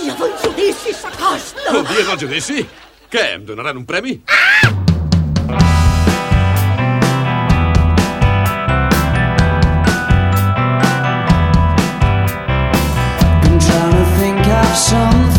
dia del judici s'acosta. El dia del judici? Què, em donaran un premi? Been trying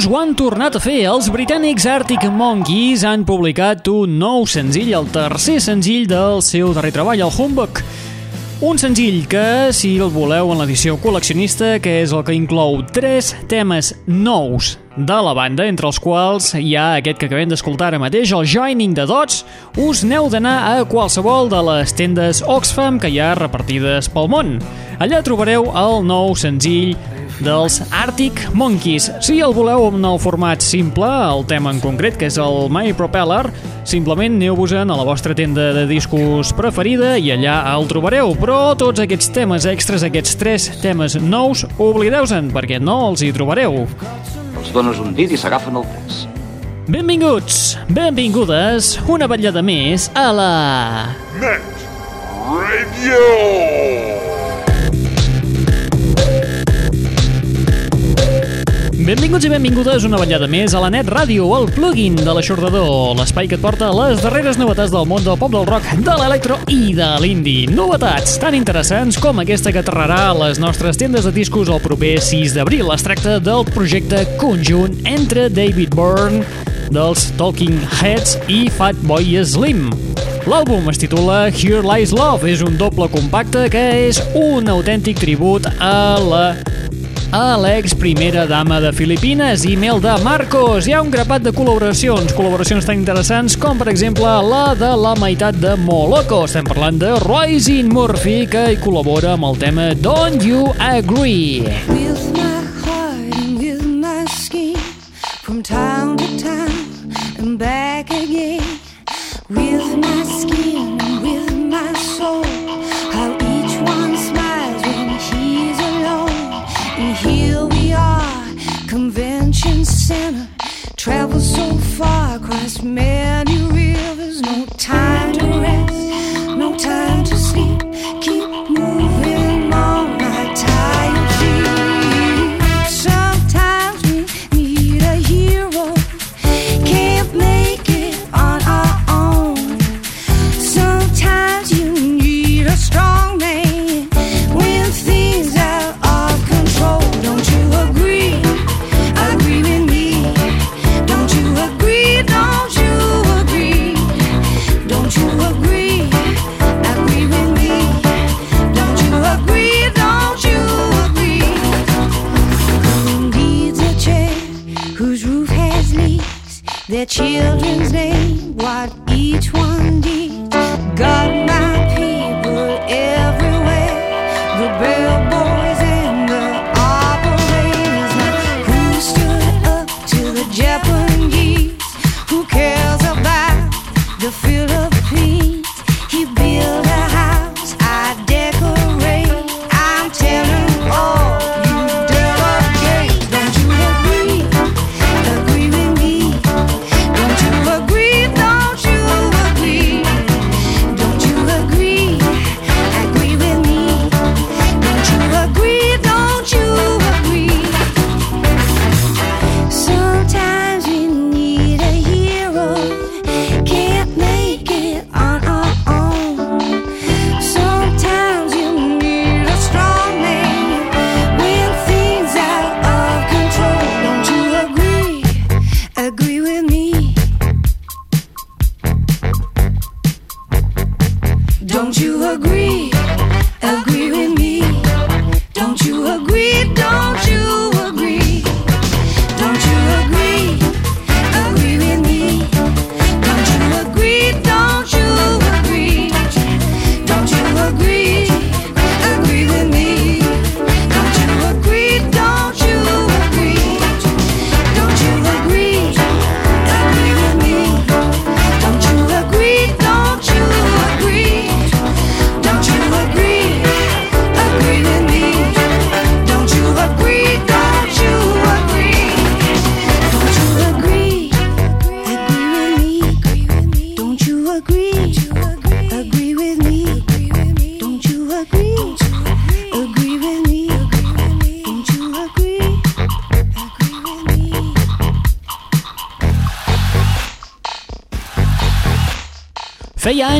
Doncs ho han tornat a fer. Els britànics Arctic Monkeys han publicat un nou senzill, el tercer senzill del seu darrer treball, el Humbug. Un senzill que, si el voleu en l'edició col·leccionista, que és el que inclou tres temes nous de la banda, entre els quals hi ha aquest que acabem d'escoltar ara mateix, el Joining the Dots, us n'heu d'anar a qualsevol de les tendes Oxfam que hi ha repartides pel món. Allà trobareu el nou senzill dels Arctic Monkeys. Si el voleu en el format simple, el tema en concret, que és el My Propeller, simplement aneu-vos-en a la vostra tenda de discos preferida i allà el trobareu. Però tots aquests temes extras, aquests tres temes nous, oblideu-se'n, perquè no els hi trobareu. Els dones un dit i s'agafen el pes. Benvinguts, benvingudes, una vetllada més a la... Net Radio! Benvinguts i benvingudes una vetllada més a la Net Ràdio, el plugin de l'aixordador, l'espai que et porta les darreres novetats del món del pop del rock, de l'electro i de l'indie. Novetats tan interessants com aquesta que aterrarà a les nostres tendes de discos el proper 6 d'abril. Es tracta del projecte conjunt entre David Byrne dels Talking Heads i Fatboy Slim. L'àlbum es titula Here Lies Love, és un doble compacte que és un autèntic tribut a la a l'ex primera dama de Filipines, Imelda Marcos. Hi ha un grapat de col·laboracions, col·laboracions tan interessants com, per exemple, la de la meitat de Moloko. Estem parlant de Roisin Murphy, que hi col·labora amb el tema Don't You Agree. With me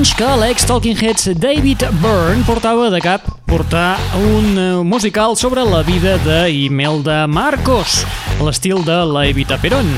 anys que l'ex Talking Heads David Byrne portava de cap portar un eh, musical sobre la vida d'Imelda Marcos, a l'estil de la Evita Perón.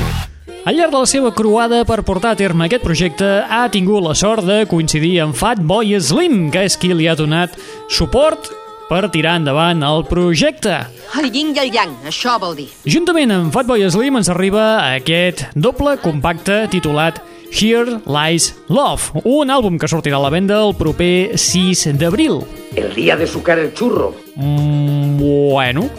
Al llarg de la seva croada per portar a terme aquest projecte, ha tingut la sort de coincidir amb Fatboy Slim, que és qui li ha donat suport per tirar endavant el projecte. El yin i el yang, això vol dir. Juntament amb Fatboy Slim ens arriba aquest doble compacte titulat Here Lies Love, un àlbum que sortirà a la venda el proper 6 d'abril. El día de sucar el churro. Mm, bueno...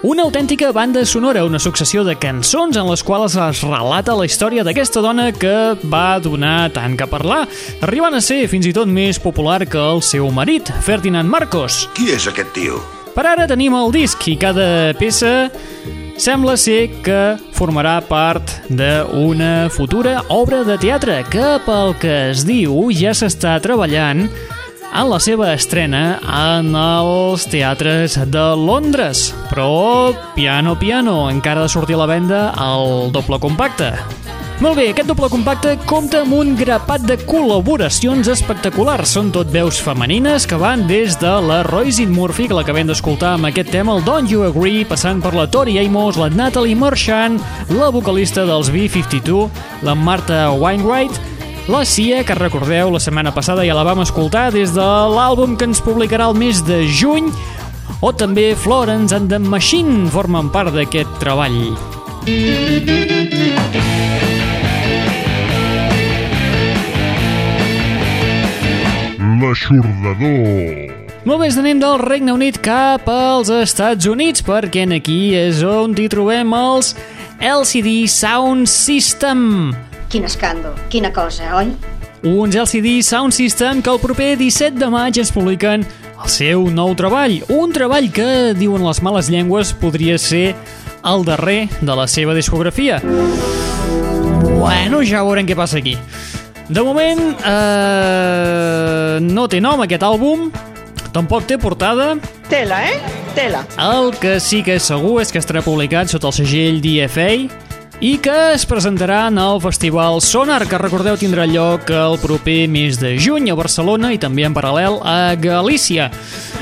Una autèntica banda sonora, una successió de cançons en les quals es relata la història d'aquesta dona que va donar tant que parlar, arribant a ser fins i tot més popular que el seu marit, Ferdinand Marcos. Qui és aquest tio? Per ara tenim el disc i cada peça sembla ser que formarà part d'una futura obra de teatre que, pel que es diu, ja s'està treballant en la seva estrena en els teatres de Londres. Però, piano, piano, encara ha de sortir a la venda el doble compacte. Molt bé, aquest doble compacte compta amb un grapat de col·laboracions espectaculars. Són tot veus femenines que van des de la Roisin Murphy, que l'acabem d'escoltar amb aquest tema, el Don't You Agree, passant per la Tori Amos, la Natalie Marchand, la vocalista dels B-52, la Marta Wainwright, la Cia, que recordeu, la setmana passada ja la vam escoltar des de l'àlbum que ens publicarà el mes de juny, o també Florence and the Machine formen part d'aquest treball. L'aixordador. Molt bé, ens anem del Regne Unit cap als Estats Units, perquè en aquí és on hi trobem els LCD Sound System. Quin escàndol, quina cosa, oi? Uns LCD Sound System que el proper 17 de maig ens publiquen el seu nou treball. Un treball que, diuen les males llengües, podria ser el darrer de la seva discografia. Bueno, ja veurem què passa aquí. De moment, eh, no té nom aquest àlbum, tampoc té portada. Tela, eh? Tela. El que sí que és segur és que estarà publicat sota el segell DFA i que es presentarà en el Festival Sonar, que recordeu tindrà lloc el proper mes de juny a Barcelona i també en paral·lel a Galícia.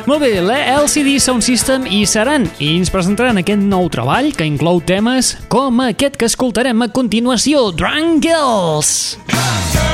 Molt bé, la LCD Sound System hi seran i ens presentaran aquest nou treball que inclou temes com aquest que escoltarem a continuació, Drunk Girls. Eh,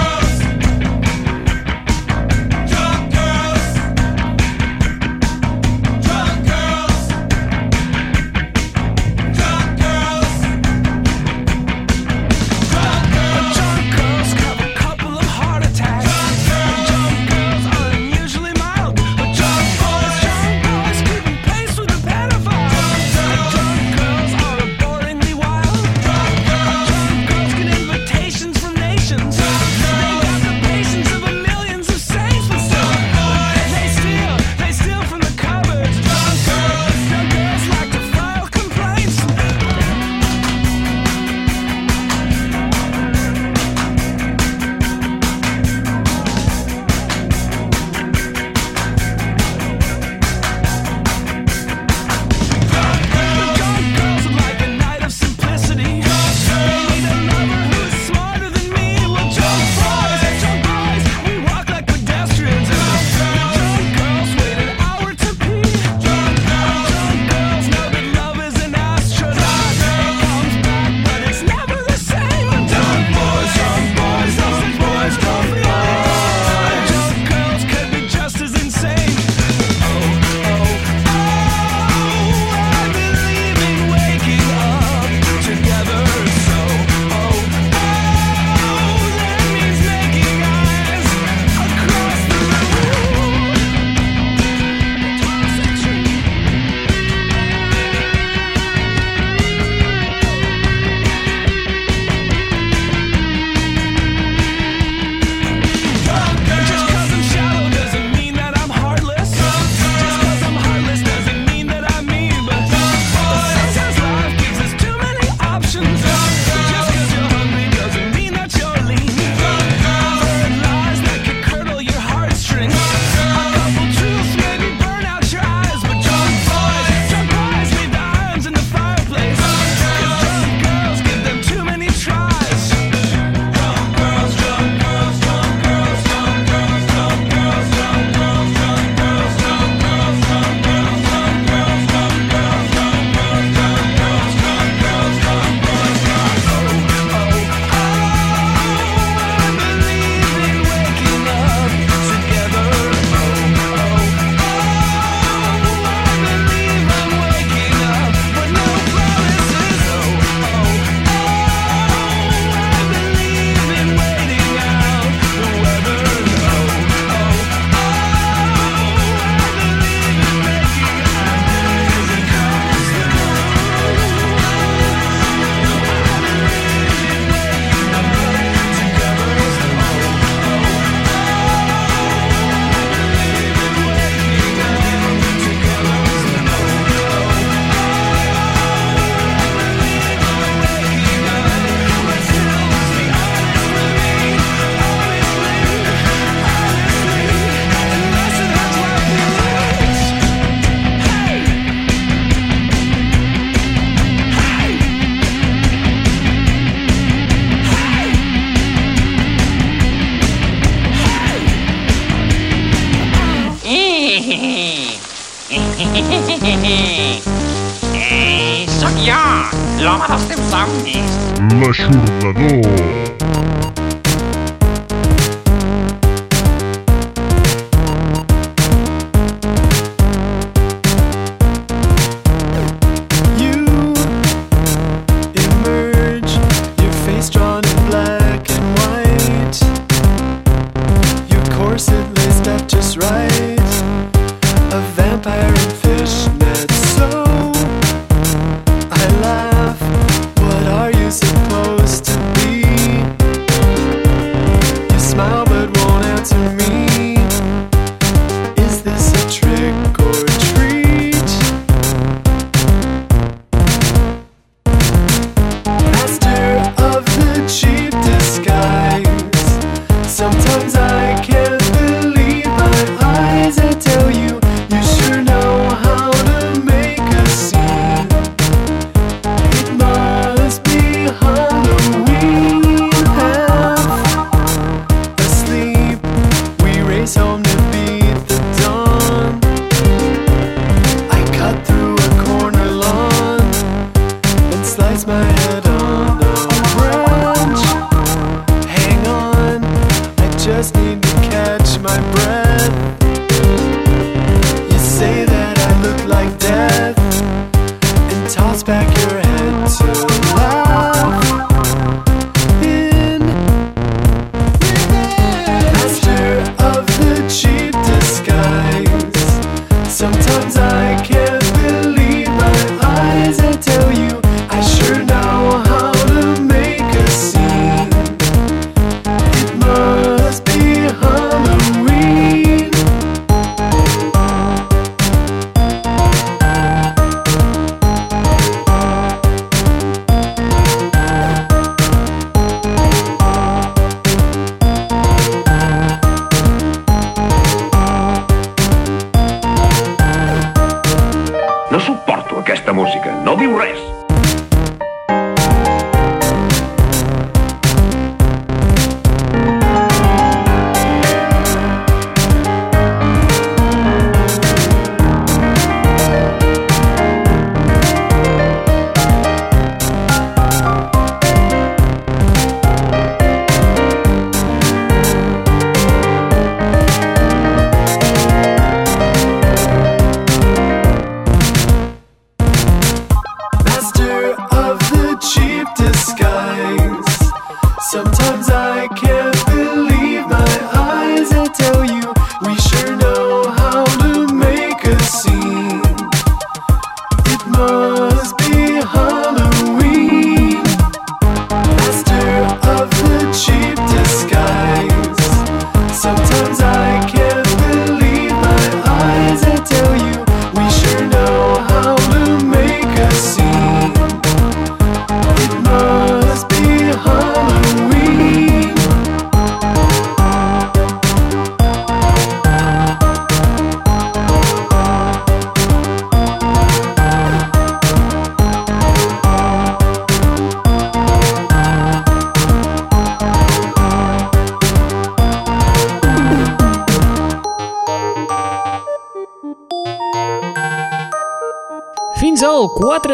I can't believe my eyes. I tell you.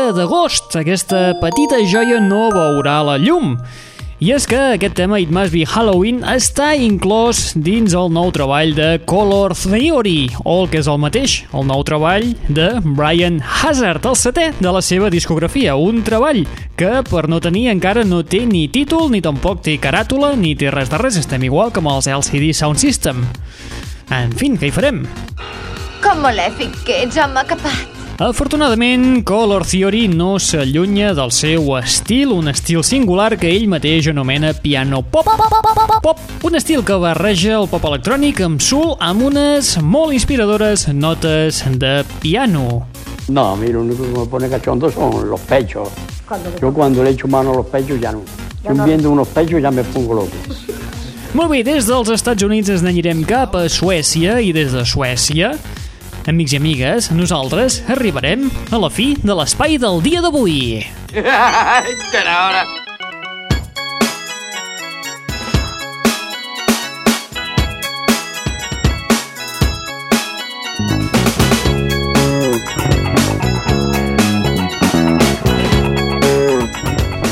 4 d'agost, aquesta petita joia no veurà la llum. I és que aquest tema, It Must Be Halloween, està inclòs dins el nou treball de Color Theory, o el que és el mateix, el nou treball de Brian Hazard, el setè de la seva discografia. Un treball que, per no tenir, encara no té ni títol, ni tampoc té caràtula, ni té res de res. Estem igual com els LCD Sound System. En fi, què hi farem? Com molèfic que ets, home capat. Afortunadament, Color Theory no s'allunya del seu estil, un estil singular que ell mateix anomena piano pop, pop, pop, pop, pop, un estil que barreja el pop electrònic amb soul amb unes molt inspiradores notes de piano. No, a mí lo único que me pone cachondo son los pechos. Yo cuando le echo mano a los pechos ya no. Yo viendo unos pechos ya me pongo loco. Molt bé, des dels Estats Units ens n'anirem cap a Suècia i des de Suècia, amics i amigues, nosaltres arribarem a la fi de l'espai del dia d'avui. Hora.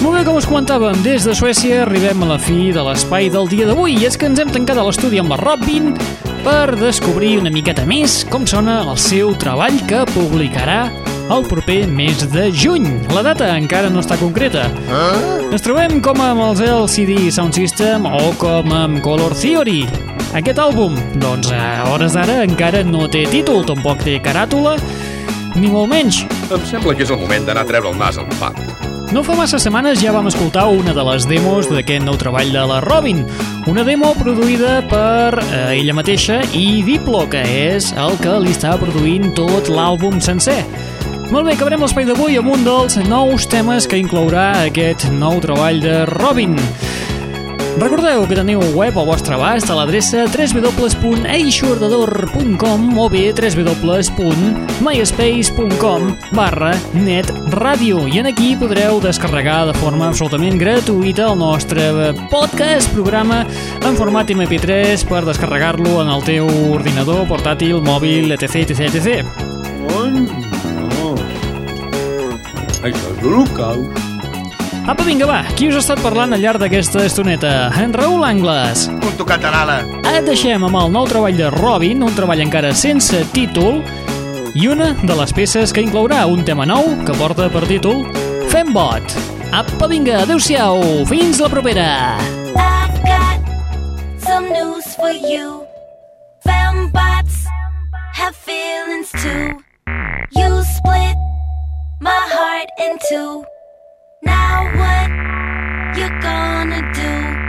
Molt bé, com us comentàvem, des de Suècia arribem a la fi de l'espai del dia d'avui i és que ens hem tancat a l'estudi amb la Robin per descobrir una miqueta més com sona el seu treball que publicarà el proper mes de juny. La data encara no està concreta. Ens trobem com amb els LCD Sound System o com amb Color Theory. Aquest àlbum, doncs a hores d'ara encara no té títol, tampoc té caràtula, ni molt menys. Em sembla que és el moment d'anar a treure el nas al pap. No fa massa setmanes ja vam escoltar una de les demos d'aquest nou treball de la Robin, una demo produïda per eh, ella mateixa i Diplo, que és el que li està produint tot l'àlbum sencer. Molt bé, acabarem l'espai d'avui amb un dels nous temes que inclourà aquest nou treball de Robin. Recordeu que teniu web al vostre abast a l'adreça www.eixordador.com o bé www.myspace.com barra netradio i en aquí podreu descarregar de forma absolutament gratuïta el nostre podcast, programa en format MP3 per descarregar-lo en el teu ordinador, portàtil, mòbil, etc, etc, etc. Això és l'holocaust. Apa, vinga, va, qui us ha estat parlant al llarg d'aquesta estoneta? En Raül Angles. Un tocat a l'ala. Et deixem amb el nou treball de Robin, un treball encara sense títol, i una de les peces que inclourà un tema nou que porta per títol Fembot. Apa, vinga, adeu-siau, fins la propera! I've got some news for you. Fembots have feelings too. You split my heart in two. Now what you gonna do?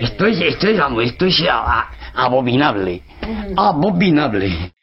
Esto es, esto es, vamos, esto es ah, abominable. Abominable.